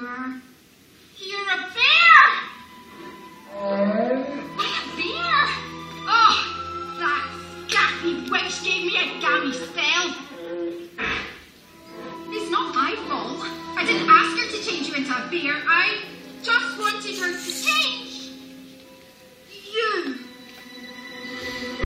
bear. You're a bear! I'm a bear! Oh, that gaffy witch gave me a gammy spell. It's not my fault. I didn't ask her to change you into a bear. I just wanted her to.